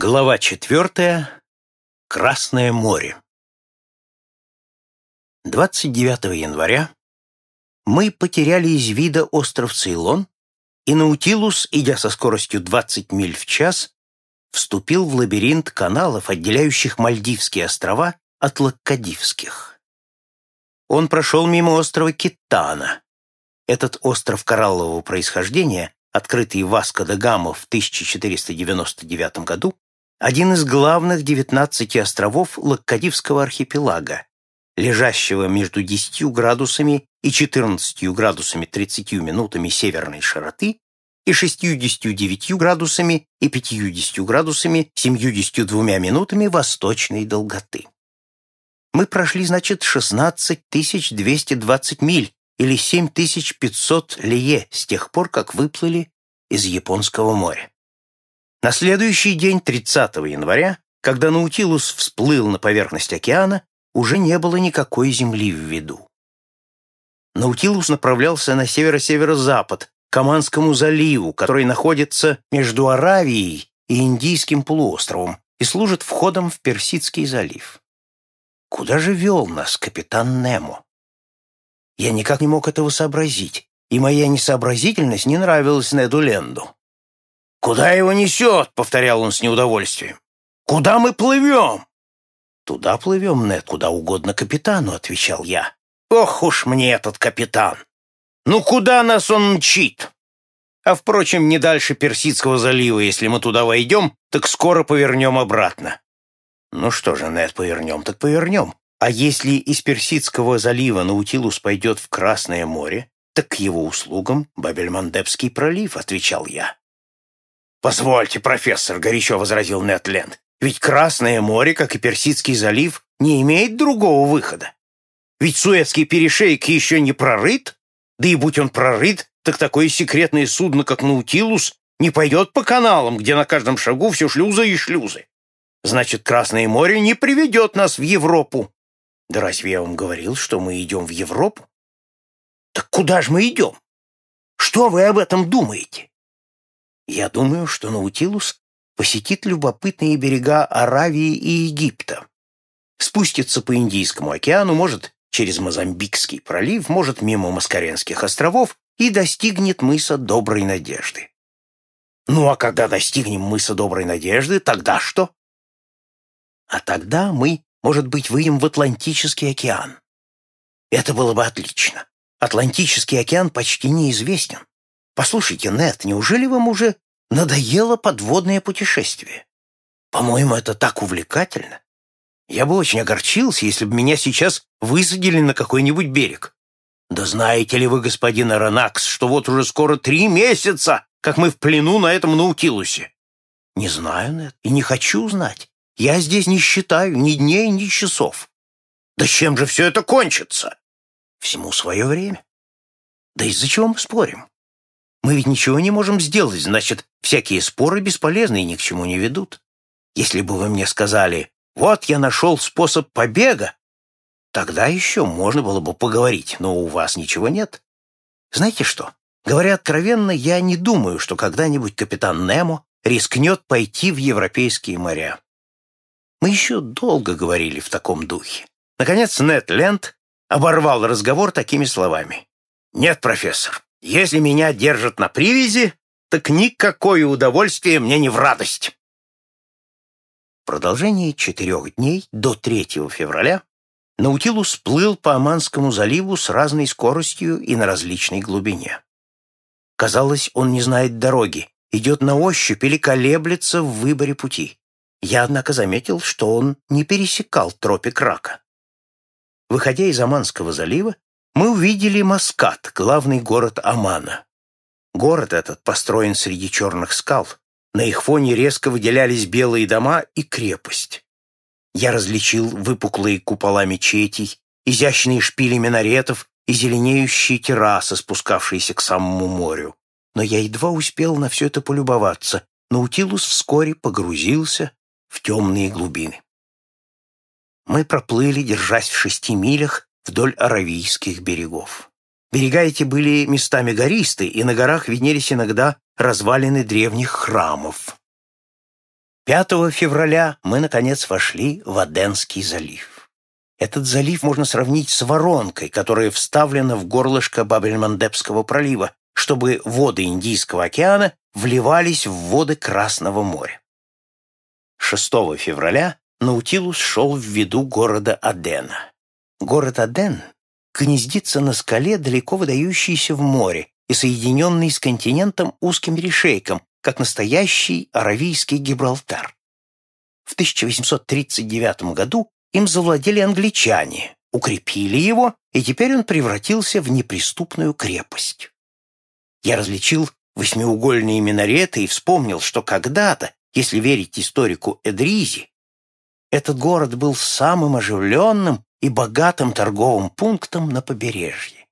Глава четвертая. Красное море. 29 января мы потеряли из вида остров Цейлон, и Наутилус, идя со скоростью 20 миль в час, вступил в лабиринт каналов, отделяющих Мальдивские острова от Лаккадивских. Он прошел мимо острова Китана. Этот остров кораллового происхождения, открытый Васко де Гама в 1499 году, один из главных 19 островов Лаккадивского архипелага, лежащего между 10 градусами и 14 градусами 30 минутами северной широты и 69 градусами и 50 градусами 72 минутами восточной долготы. Мы прошли, значит, 16 220 миль или 7500 лие с тех пор, как выплыли из Японского моря. На следующий день, 30 января, когда Наутилус всплыл на поверхность океана, уже не было никакой земли в виду. Наутилус направлялся на северо-северо-запад, к Аманскому заливу, который находится между Аравией и Индийским полуостровом и служит входом в Персидский залив. Куда же вел нас капитан Немо? Я никак не мог этого сообразить, и моя несообразительность не нравилась Неду Ленду. «Куда его несет?» — повторял он с неудовольствием. «Куда мы плывем?» «Туда плывем, Нед, куда угодно капитану», — отвечал я. «Ох уж мне этот капитан! Ну куда нас он мчит?» А, впрочем, не дальше Персидского залива, если мы туда войдем, так скоро повернем обратно. Ну что же, Нед, повернем, так повернем. А если из Персидского залива Наутилус пойдет в Красное море, так к его услугам Бабельмандебский пролив, отвечал я. «Позвольте, профессор», — горячо возразил Нетленд, «ведь Красное море, как и Персидский залив, не имеет другого выхода. Ведь Суэцкий перешейк еще не прорыт, да и будь он прорыт, так такое секретное судно, как Наутилус, не пойдет по каналам, где на каждом шагу все шлюзы и шлюзы. Значит, Красное море не приведет нас в Европу. Да разве я вам говорил, что мы идем в Европу? Так куда же мы идем? Что вы об этом думаете? Я думаю, что Наутилус посетит любопытные берега Аравии и Египта. Спустится по Индийскому океану, может, через Мозамбикский пролив, может, мимо Маскаренских островов и достигнет мыса Доброй Надежды. Ну а когда достигнем мыса Доброй Надежды, тогда что? А тогда мы, может быть, выйдем в Атлантический океан. Это было бы отлично. Атлантический океан почти неизвестен. Послушайте, Нет, неужели вам уже надоело подводное путешествие? По-моему, это так увлекательно. Я бы очень огорчился, если бы меня сейчас высадили на какой-нибудь берег. Да знаете ли вы, господин Аронакс, что вот уже скоро три месяца, как мы в плену на этом Наутилусе? Не знаю, Нет, и не хочу знать. Я здесь не считаю ни дней, ни часов. Да чем же все это кончится? Всему свое время. Да из-за чего мы спорим? Мы ведь ничего не можем сделать, значит, всякие споры бесполезны и ни к чему не ведут. Если бы вы мне сказали, вот я нашел способ побега, тогда еще можно было бы поговорить, но у вас ничего нет. Знаете что? Говоря откровенно, я не думаю, что когда-нибудь капитан Немо рискнет пойти в европейские моря. Мы еще долго говорили в таком духе. Наконец Нед Ленд оборвал разговор такими словами. «Нет, профессор, если меня держат на привязи, так никакое удовольствие мне не в радость. В продолжении четырех дней до 3 февраля Наутилус плыл по Оманскому заливу с разной скоростью и на различной глубине. Казалось, он не знает дороги, идет на ощупь или колеблется в выборе пути. Я, однако, заметил, что он не пересекал тропик Рака. Выходя из Оманского залива, мы увидели Маскат, главный город Омана. Город этот построен среди черных скал. На их фоне резко выделялись белые дома и крепость. Я различил выпуклые купола мечетей, изящные шпили минаретов и зеленеющие террасы, спускавшиеся к самому морю. Но я едва успел на все это полюбоваться. Наутилус вскоре погрузился в темные глубины. Мы проплыли, держась в шести милях, вдоль аравийских берегов. Берега эти были местами гористы, и на горах виднелись иногда развалины древних храмов. 5 февраля мы, наконец, вошли в Аденский залив. Этот залив можно сравнить с воронкой, которая вставлена в горлышко Бабельмандепского пролива, чтобы воды Индийского океана вливались в воды Красного моря. 6 февраля Наутилус шел в виду города Адена. Город Аден гнездится на скале, далеко выдающейся в море и соединенный с континентом узким решейком, как настоящий аравийский Гибралтар. В 1839 году им завладели англичане, укрепили его, и теперь он превратился в неприступную крепость. Я различил восьмиугольные минареты и вспомнил, что когда-то, если верить историку Эдризи, этот город был самым оживленным и богатым торговым пунктом на побережье.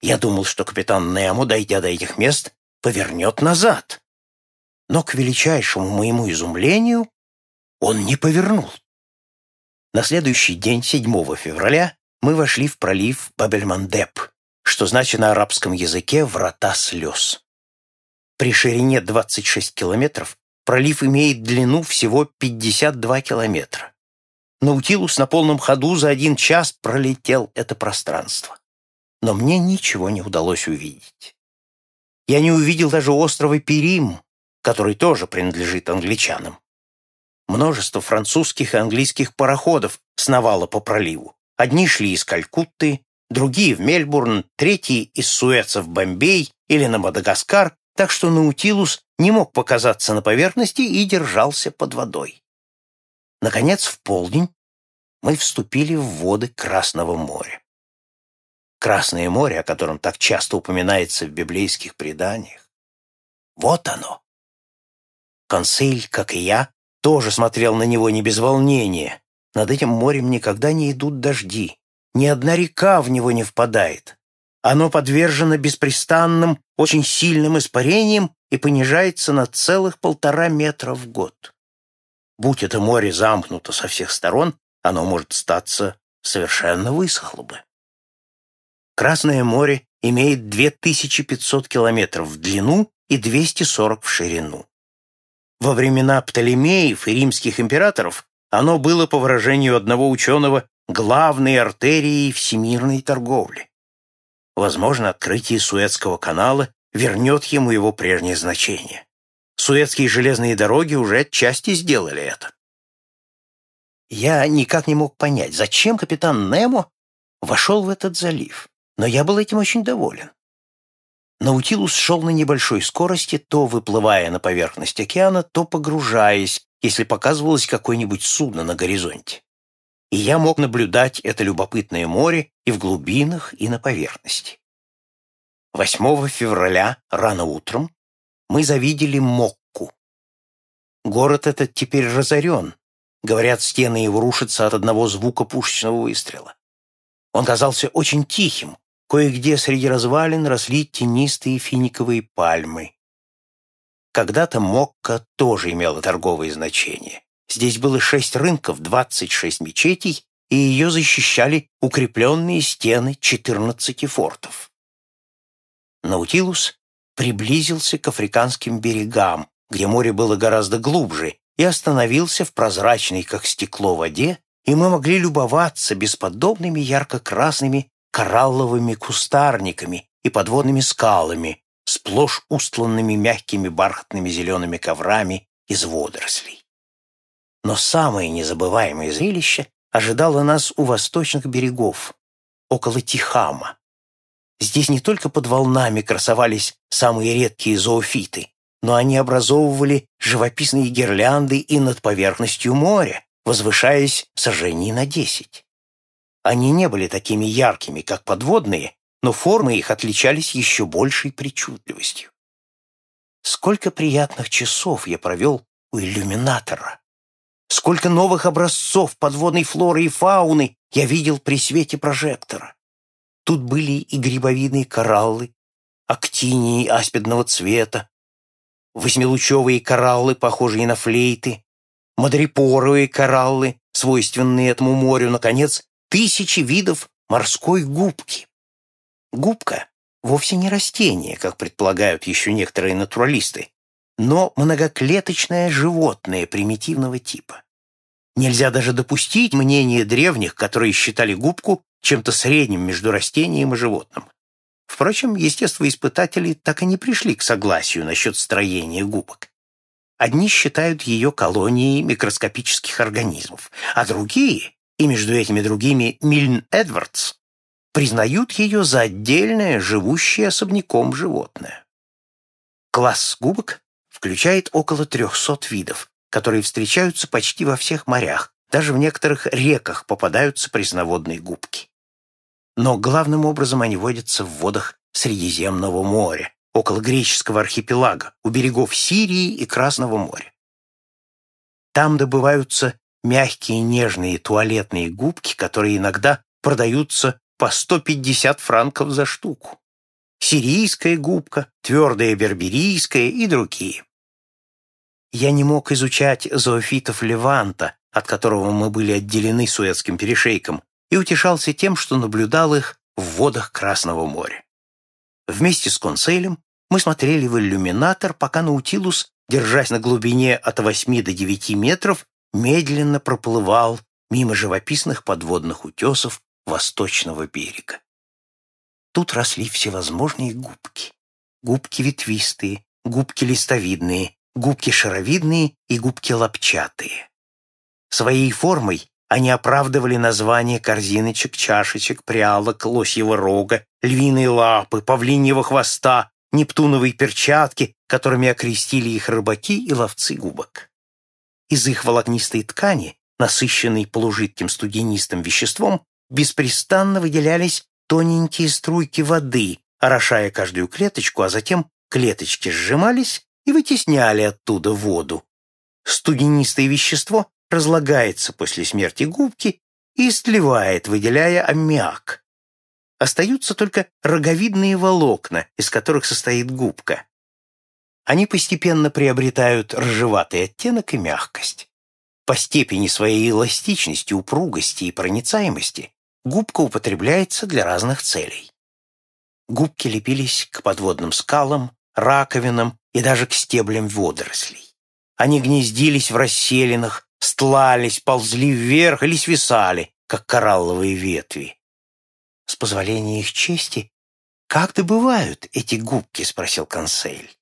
Я думал, что капитан Немо, дойдя до этих мест, повернет назад. Но, к величайшему моему изумлению, он не повернул. На следующий день, 7 февраля, мы вошли в пролив Бабельмандеп, что значит на арабском языке «врата слез». При ширине 26 километров пролив имеет длину всего 52 километра. Наутилус на полном ходу за один час пролетел это пространство. Но мне ничего не удалось увидеть. Я не увидел даже острова Перим, который тоже принадлежит англичанам. Множество французских и английских пароходов сновало по проливу. Одни шли из Калькутты, другие в Мельбурн, третьи из Суэца в Бомбей или на Мадагаскар, так что Наутилус не мог показаться на поверхности и держался под водой. Наконец, в полдень мы вступили в воды Красного моря. Красное море, о котором так часто упоминается в библейских преданиях. Вот оно. Консель, как и я, тоже смотрел на него не без волнения. Над этим морем никогда не идут дожди. Ни одна река в него не впадает. Оно подвержено беспрестанным, очень сильным испарениям и понижается на целых полтора метра в год. Будь это море замкнуто со всех сторон, оно, может, статься, совершенно высохло бы. Красное море имеет 2500 километров в длину и 240 в ширину. Во времена Птолемеев и римских императоров оно было, по выражению одного ученого, главной артерией всемирной торговли. Возможно, открытие Суэцкого канала вернет ему его прежнее значение. Суэцкие железные дороги уже отчасти сделали это. Я никак не мог понять, зачем капитан Немо вошел в этот залив, но я был этим очень доволен. Наутилус шел на небольшой скорости, то выплывая на поверхность океана, то погружаясь, если показывалось какое-нибудь судно на горизонте. И я мог наблюдать это любопытное море и в глубинах, и на поверхности. 8 февраля, рано утром, мы завидели Мокку. Город этот теперь разорен. Говорят, стены его рушатся от одного звука пушечного выстрела. Он казался очень тихим. Кое-где среди развалин росли тенистые финиковые пальмы. Когда-то Мокка тоже имела торговое значение. Здесь было шесть рынков, двадцать шесть мечетей, и ее защищали укрепленные стены четырнадцати фортов. Наутилус приблизился к африканским берегам, где море было гораздо глубже, и остановился в прозрачной, как стекло, воде, и мы могли любоваться бесподобными ярко-красными коралловыми кустарниками и подводными скалами, сплошь устланными мягкими бархатными зелеными коврами из водорослей. Но самое незабываемое зрелище ожидало нас у восточных берегов, около Тихама, Здесь не только под волнами красовались самые редкие зоофиты, но они образовывали живописные гирлянды и над поверхностью моря, возвышаясь сожжений на десять. Они не были такими яркими, как подводные, но формы их отличались еще большей причудливостью. Сколько приятных часов я провел у иллюминатора! Сколько новых образцов подводной флоры и фауны я видел при свете прожектора! Тут были и грибовидные кораллы, актинии аспидного цвета, восьмилучевые кораллы, похожие на флейты, мадрипоровые кораллы, свойственные этому морю, наконец, тысячи видов морской губки. Губка вовсе не растение, как предполагают еще некоторые натуралисты. но многоклеточное животное примитивного типа. Нельзя даже допустить мнение древних, которые считали губку чем-то средним между растением и животным. Впрочем, естествоиспытатели так и не пришли к согласию насчет строения губок. Одни считают ее колонией микроскопических организмов, а другие, и между этими другими Мильн Эдвардс, признают ее за отдельное, живущее особняком животное. Класс губок включает около 300 видов, которые встречаются почти во всех морях, даже в некоторых реках попадаются пресноводные губки. Но главным образом они водятся в водах Средиземного моря, около греческого архипелага, у берегов Сирии и Красного моря. Там добываются мягкие нежные туалетные губки, которые иногда продаются по 150 франков за штуку. Сирийская губка, твердая берберийская и другие. Я не мог изучать зоофитов Леванта, от которого мы были отделены Суэцким перешейком, и утешался тем, что наблюдал их в водах Красного моря. Вместе с консейлем мы смотрели в иллюминатор, пока Наутилус, держась на глубине от 8 до 9 метров, медленно проплывал мимо живописных подводных утесов восточного берега. Тут росли всевозможные губки. Губки ветвистые, губки листовидные, губки шаровидные и губки лапчатые. Своей формой они оправдывали название корзиночек, чашечек, прялок, лосьего рога, львиной лапы, павлиньего хвоста, нептуновой перчатки, которыми окрестили их рыбаки и ловцы губок. Из их волокнистой ткани, насыщенной полужидким студенистым веществом, беспрестанно выделялись тоненькие струйки воды, орошая каждую клеточку, а затем клеточки сжимались и вытесняли оттуда воду. Студенистое вещество разлагается после смерти губки и истлевает, выделяя аммиак. Остаются только роговидные волокна, из которых состоит губка. Они постепенно приобретают рыжеватый оттенок и мягкость. По степени своей эластичности, упругости и проницаемости губка употребляется для разных целей. Губки лепились к подводным скалам, раковинам и даже к стеблям водорослей. Они гнездились в расселинах, стлались, ползли вверх или свисали, как коралловые ветви. «С позволения их чести, как добывают эти губки?» — спросил консель.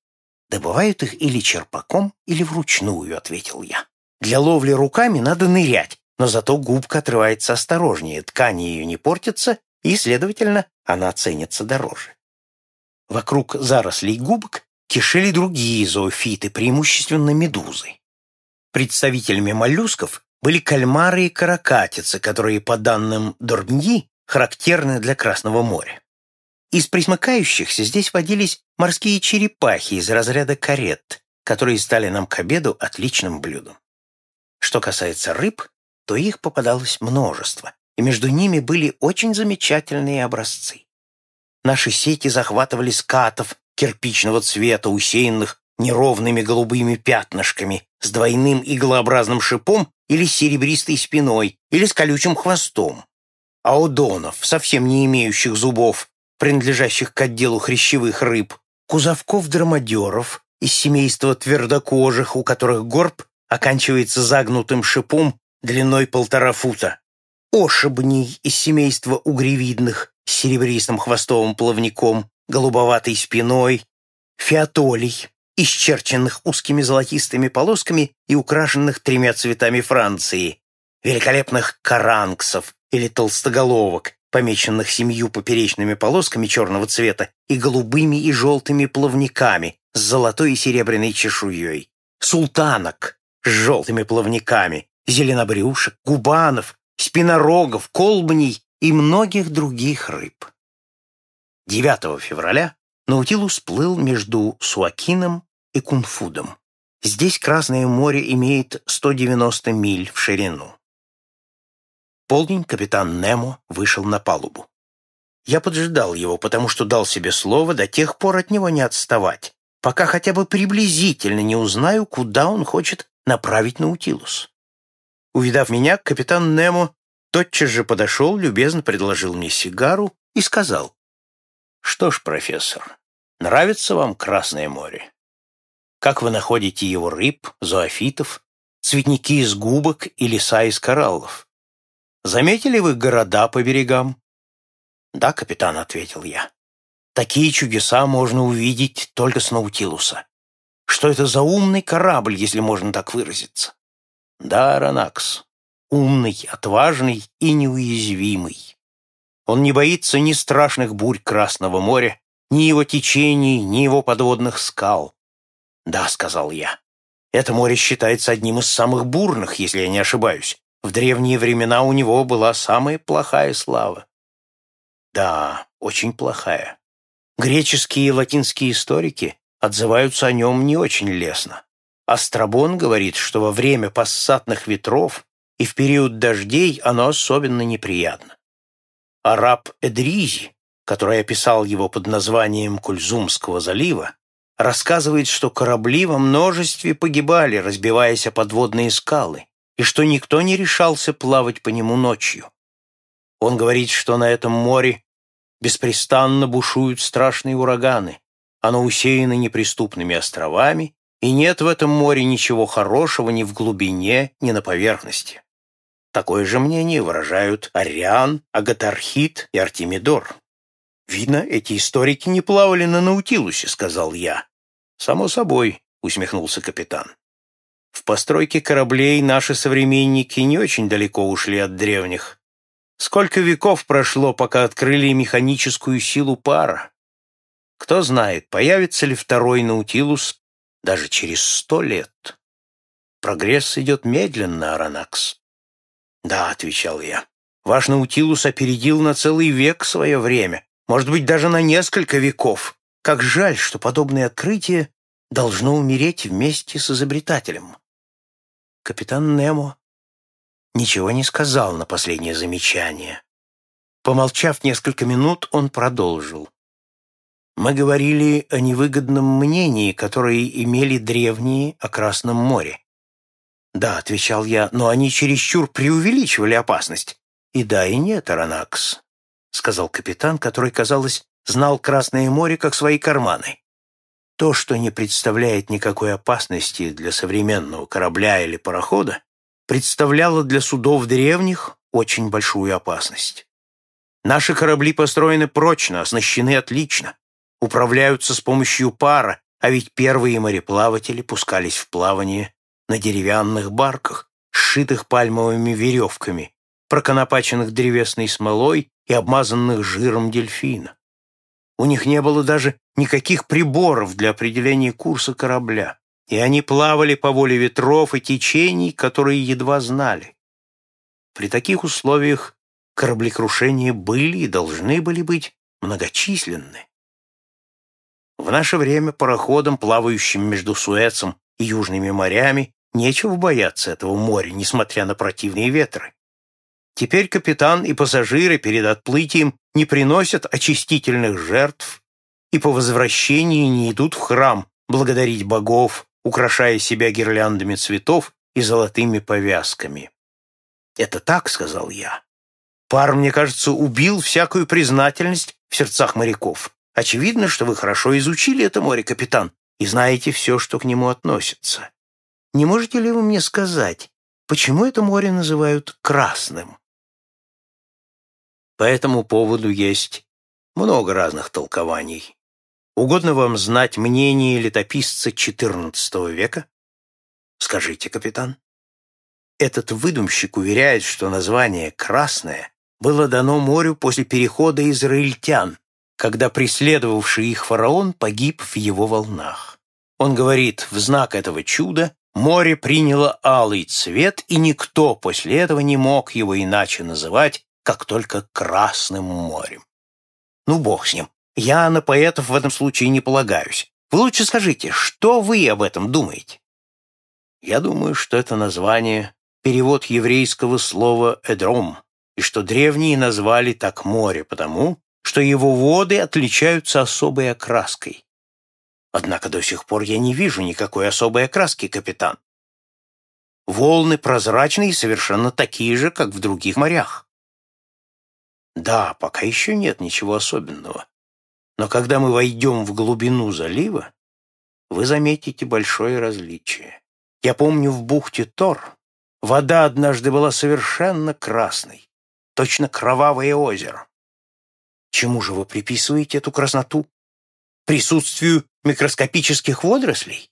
«Добывают их или черпаком, или вручную», — ответил я. «Для ловли руками надо нырять, но зато губка отрывается осторожнее, ткани ее не портятся, и, следовательно, она ценится дороже». Вокруг зарослей губок кишели другие зоофиты, преимущественно медузы. Представителями моллюсков были кальмары и каракатицы, которые, по данным Дорньи, характерны для Красного моря. Из присмыкающихся здесь водились морские черепахи из разряда карет, которые стали нам к обеду отличным блюдом. Что касается рыб, то их попадалось множество, и между ними были очень замечательные образцы. Наши сети захватывали скатов кирпичного цвета, усеянных неровными голубыми пятнышками, с двойным иглообразным шипом или серебристой спиной, или с колючим хвостом. Аудонов, совсем не имеющих зубов, принадлежащих к отделу хрящевых рыб, кузовков-драмадеров из семейства твердокожих, у которых горб оканчивается загнутым шипом длиной полтора фута, ошибней из семейства угревидных с серебристым хвостовым плавником, голубоватой спиной, фиатолий, исчерченных узкими золотистыми полосками и украшенных тремя цветами Франции, великолепных каранксов или толстоголовок, помеченных семью поперечными полосками черного цвета и голубыми и желтыми плавниками с золотой и серебряной чешуей, султанок с желтыми плавниками, зеленобрюшек, губанов, спинорогов, колбней и многих других рыб. 9 февраля Наутилус плыл между Суакином и Кунфудом. Здесь Красное море имеет 190 миль в ширину. полдень капитан Немо вышел на палубу. Я поджидал его, потому что дал себе слово до тех пор от него не отставать, пока хотя бы приблизительно не узнаю, куда он хочет направить Наутилус. Увидав меня, капитан Немо тотчас же подошел, любезно предложил мне сигару и сказал, «Что ж, профессор, нравится вам Красное море?» Как вы находите его рыб, зоофитов, цветники из губок и леса из кораллов? Заметили вы города по берегам? Да, капитан, ответил я. Такие чудеса можно увидеть только с Наутилуса. Что это за умный корабль, если можно так выразиться? Да, Ранакс, умный, отважный и неуязвимый. Он не боится ни страшных бурь Красного моря, ни его течений, ни его подводных скал. «Да», — сказал я. «Это море считается одним из самых бурных, если я не ошибаюсь. В древние времена у него была самая плохая слава». «Да, очень плохая. Греческие и латинские историки отзываются о нем не очень лестно. Астрабон говорит, что во время пассатных ветров и в период дождей оно особенно неприятно. Араб Эдризи, который описал его под названием Кульзумского залива, рассказывает, что корабли во множестве погибали, разбиваясь о подводные скалы, и что никто не решался плавать по нему ночью. Он говорит, что на этом море беспрестанно бушуют страшные ураганы, оно усеяно неприступными островами, и нет в этом море ничего хорошего ни в глубине, ни на поверхности. Такое же мнение выражают Ариан, Агатархит и Артемидор. «Видно, эти историки не плавали на Наутилусе», — сказал я. «Само собой», — усмехнулся капитан. «В постройке кораблей наши современники не очень далеко ушли от древних. Сколько веков прошло, пока открыли механическую силу пара? Кто знает, появится ли второй Наутилус даже через сто лет. Прогресс идет медленно, Аронакс». «Да», — отвечал я, — «ваш Наутилус опередил на целый век свое время, может быть, даже на несколько веков. Как жаль, что подобное открытие должно умереть вместе с изобретателем. Капитан Немо ничего не сказал на последнее замечание. Помолчав несколько минут, он продолжил. Мы говорили о невыгодном мнении, которое имели древние о Красном море. «Да», — отвечал я, — «но они чересчур преувеличивали опасность». «И да, и нет, Аронакс сказал капитан, который, казалось, знал Красное море как свои карманы. То, что не представляет никакой опасности для современного корабля или парохода, представляло для судов древних очень большую опасность. Наши корабли построены прочно, оснащены отлично, управляются с помощью пара, а ведь первые мореплаватели пускались в плавание на деревянных барках, сшитых пальмовыми веревками, проконопаченных древесной смолой и обмазанных жиром дельфина. У них не было даже никаких приборов для определения курса корабля, и они плавали по воле ветров и течений, которые едва знали. При таких условиях кораблекрушения были и должны были быть многочисленны. В наше время пароходам, плавающим между Суэцем Южными морями, нечего бояться этого моря, несмотря на противные ветры. Теперь капитан и пассажиры перед отплытием не приносят очистительных жертв и по возвращении не идут в храм благодарить богов, украшая себя гирляндами цветов и золотыми повязками. «Это так», — сказал я. «Пар, мне кажется, убил всякую признательность в сердцах моряков. Очевидно, что вы хорошо изучили это море, капитан, и знаете все, что к нему относится. Не можете ли вы мне сказать, почему это море называют красным?» По этому поводу есть много разных толкований. Угодно вам знать мнение летописца XIV века? Скажите, капитан. Этот выдумщик уверяет, что название «красное» было дано морю после перехода израильтян, когда преследовавший их фараон погиб в его волнах. Он говорит, в знак этого чуда море приняло алый цвет, и никто после этого не мог его иначе называть, как только Красным морем. Ну, бог с ним. Я на поэтов в этом случае не полагаюсь. Вы лучше скажите, что вы об этом думаете? Я думаю, что это название — перевод еврейского слова «эдром», и что древние назвали так море потому, что его воды отличаются особой окраской. Однако до сих пор я не вижу никакой особой окраски, капитан. Волны прозрачные и совершенно такие же, как в других морях. Да, пока еще нет ничего особенного. Но когда мы войдем в глубину залива, вы заметите большое различие. Я помню, в бухте Тор вода однажды была совершенно красной, точно кровавое озеро. Чему же вы приписываете эту красноту? Присутствию микроскопических водорослей?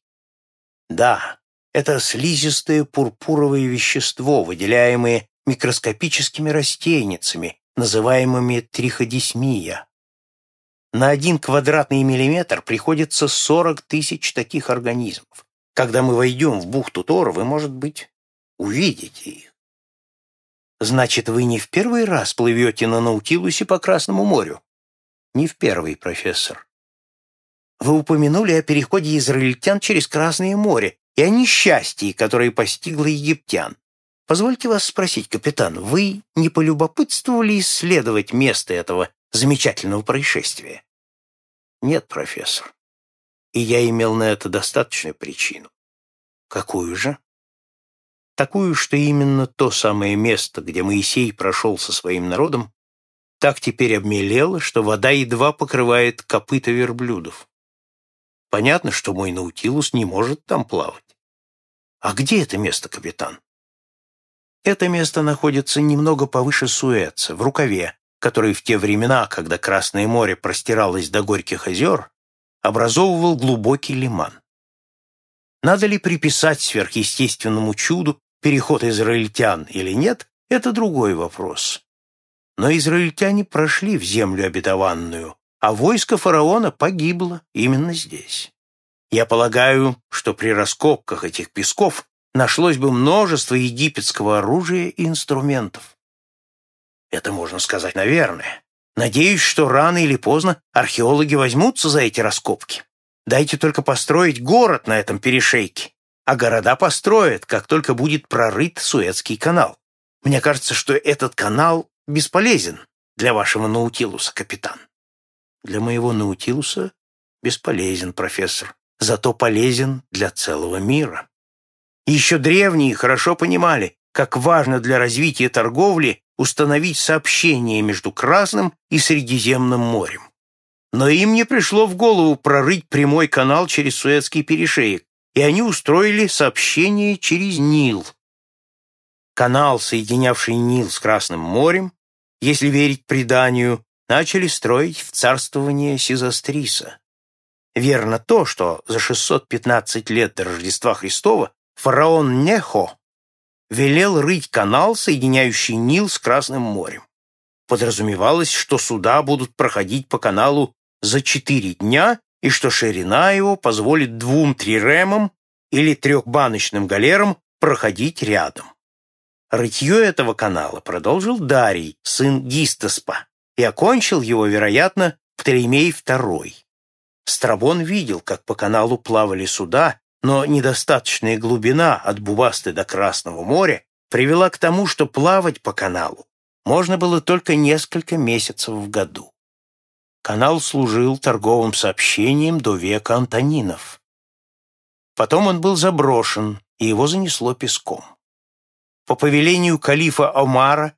Да, это слизистое пурпуровое вещество, выделяемое микроскопическими растенницами, называемыми триходисмия. На один квадратный миллиметр приходится 40 тысяч таких организмов. Когда мы войдем в бухту Тора, вы, может быть, увидите их. Значит, вы не в первый раз плывете на Наутилусе по Красному морю? Не в первый, профессор. Вы упомянули о переходе израильтян через Красное море и о несчастье, которое постигло египтян. Позвольте вас спросить, капитан, вы не полюбопытствовали исследовать место этого замечательного происшествия? Нет, профессор. И я имел на это достаточную причину. Какую же? Такую, что именно то самое место, где Моисей прошел со своим народом, так теперь обмелело, что вода едва покрывает копыта верблюдов. Понятно, что мой Наутилус не может там плавать. А где это место, капитан? Это место находится немного повыше Суэца, в рукаве, который в те времена, когда Красное море простиралось до Горьких озер, образовывал глубокий лиман. Надо ли приписать сверхъестественному чуду переход израильтян или нет, это другой вопрос. Но израильтяне прошли в землю обетованную, а войско фараона погибло именно здесь. Я полагаю, что при раскопках этих песков нашлось бы множество египетского оружия и инструментов. Это можно сказать, наверное. Надеюсь, что рано или поздно археологи возьмутся за эти раскопки. Дайте только построить город на этом перешейке, а города построят, как только будет прорыт Суэцкий канал. Мне кажется, что этот канал бесполезен для вашего Наутилуса, капитан. Для моего Наутилуса бесполезен, профессор, зато полезен для целого мира. Еще древние хорошо понимали, как важно для развития торговли установить сообщение между Красным и Средиземным морем. Но им не пришло в голову прорыть прямой канал через Суэцкий перешеек, и они устроили сообщение через Нил. Канал, соединявший Нил с Красным морем, если верить преданию, начали строить в царствование Сизастриса. Верно то, что за 615 лет до Рождества Христова фараон Нехо велел рыть канал, соединяющий Нил с Красным морем. Подразумевалось, что суда будут проходить по каналу за четыре дня и что ширина его позволит двум триремам или трехбаночным галерам проходить рядом. Рытье этого канала продолжил Дарий, сын Гистоспа, и окончил его, вероятно, Птолемей II. Страбон видел, как по каналу плавали суда, но недостаточная глубина от Бубасты до Красного моря привела к тому, что плавать по каналу можно было только несколько месяцев в году. Канал служил торговым сообщением до века Антонинов. Потом он был заброшен, и его занесло песком. По повелению калифа Омара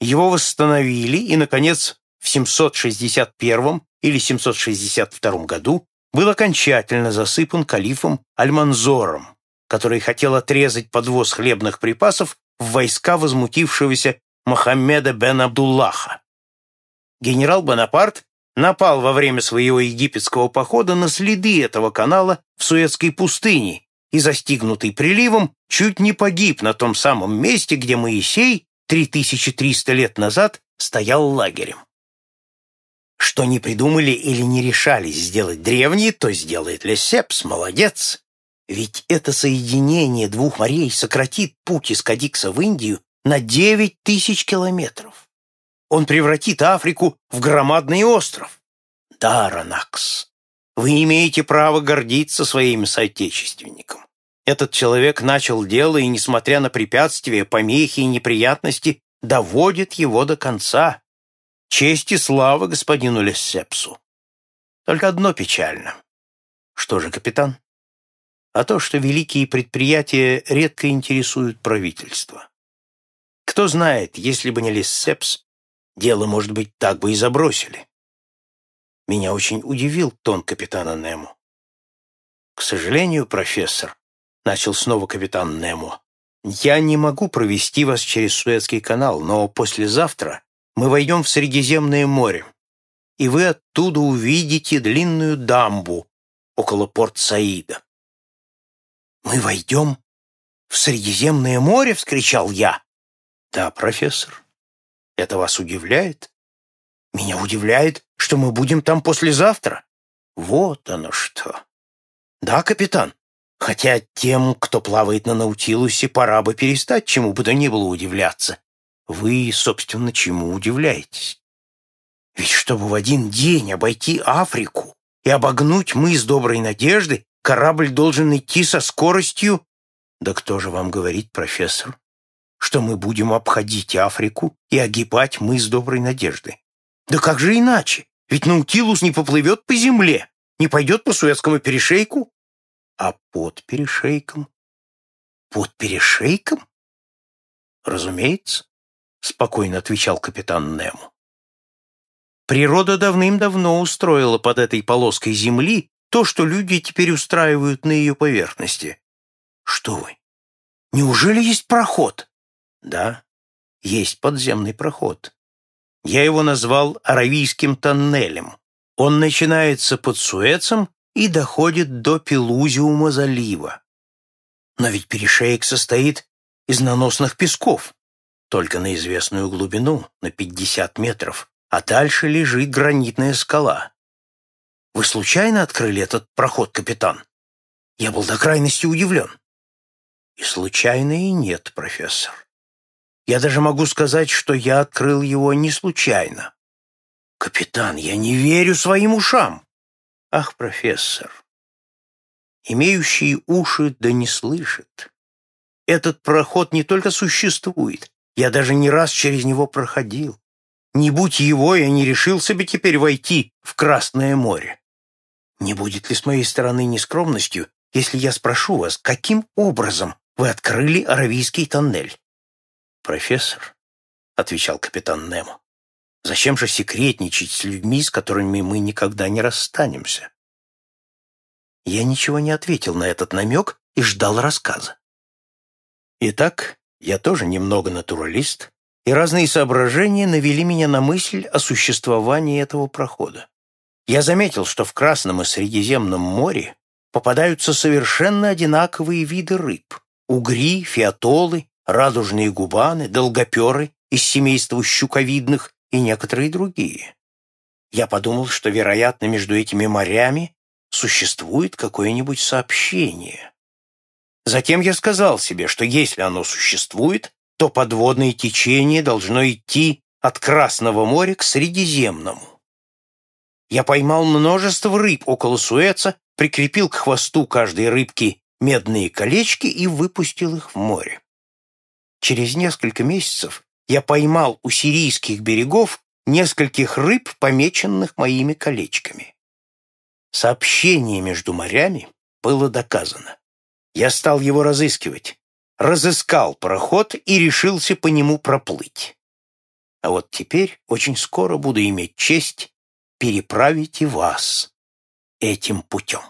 его восстановили, и, наконец, в 761 или 762 году был окончательно засыпан калифом Альманзором, который хотел отрезать подвоз хлебных припасов в войска возмутившегося Мохаммеда бен Абдуллаха. Генерал Бонапарт напал во время своего египетского похода на следы этого канала в Суэцкой пустыне и, застигнутый приливом, чуть не погиб на том самом месте, где Моисей 3300 лет назад стоял лагерем. Что не придумали или не решались сделать древние, то сделает Лесепс, молодец. Ведь это соединение двух морей сократит путь из Кадикса в Индию на девять тысяч километров. Он превратит Африку в громадный остров. Да, Ранакс, вы имеете право гордиться своим соотечественником. Этот человек начал дело и, несмотря на препятствия, помехи и неприятности, доводит его до конца. Честь и слава господину Лессепсу. Только одно печально. Что же, капитан? А то, что великие предприятия редко интересуют правительство. Кто знает, если бы не Лессепс, дело, может быть, так бы и забросили. Меня очень удивил тон капитана Немо. К сожалению, профессор, начал снова капитан Немо, я не могу провести вас через Суэцкий канал, но послезавтра мы войдем в Средиземное море, и вы оттуда увидите длинную дамбу около порт Саида. «Мы войдем в Средиземное море?» — вскричал я. «Да, профессор. Это вас удивляет?» «Меня удивляет, что мы будем там послезавтра». «Вот оно что!» «Да, капитан. Хотя тем, кто плавает на Наутилусе, пора бы перестать чему бы то ни было удивляться. Вы, собственно, чему удивляетесь? Ведь чтобы в один день обойти Африку и обогнуть мыс Доброй Надежды, корабль должен идти со скоростью... Да кто же вам говорит, профессор, что мы будем обходить Африку и огибать мыс Доброй Надежды? Да как же иначе? Ведь Наутилус не поплывет по земле, не пойдет по Суэцкому перешейку. А под перешейком? Под перешейком? Разумеется, спокойно отвечал капитан Немо. Природа давным-давно устроила под этой полоской земли то, что люди теперь устраивают на ее поверхности. Что вы? Неужели есть проход? Да, есть подземный проход. Я его назвал Аравийским тоннелем. Он начинается под Суэцем и доходит до Пелузиума залива. Но ведь перешеек состоит из наносных песков, только на известную глубину, на 50 метров, а дальше лежит гранитная скала. Вы случайно открыли этот проход, капитан? Я был до крайности удивлен. И случайно, и нет, профессор. Я даже могу сказать, что я открыл его не случайно. Капитан, я не верю своим ушам. Ах, профессор, имеющие уши да не слышат. Этот проход не только существует, я даже не раз через него проходил. Не будь его, я не решился бы теперь войти в Красное море. Не будет ли с моей стороны нескромностью, если я спрошу вас, каким образом вы открыли Аравийский тоннель? Профессор, — отвечал капитан Немо, — зачем же секретничать с людьми, с которыми мы никогда не расстанемся? Я ничего не ответил на этот намек и ждал рассказа. Итак, я тоже немного натуралист, и разные соображения навели меня на мысль о существовании этого прохода. Я заметил, что в Красном и Средиземном море попадаются совершенно одинаковые виды рыб – угри, фиатолы, радужные губаны, долгоперы из семейства щуковидных и некоторые другие. Я подумал, что, вероятно, между этими морями существует какое-нибудь сообщение. Затем я сказал себе, что если оно существует, то подводное течение должно идти от Красного моря к Средиземному. Я поймал множество рыб около Суэца, прикрепил к хвосту каждой рыбки медные колечки и выпустил их в море. Через несколько месяцев я поймал у сирийских берегов нескольких рыб, помеченных моими колечками. Сообщение между морями было доказано. Я стал его разыскивать разыскал пароход и решился по нему проплыть. А вот теперь очень скоро буду иметь честь переправить и вас этим путем.